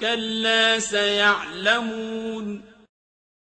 كَلَّا سَيَعْلَمُونَ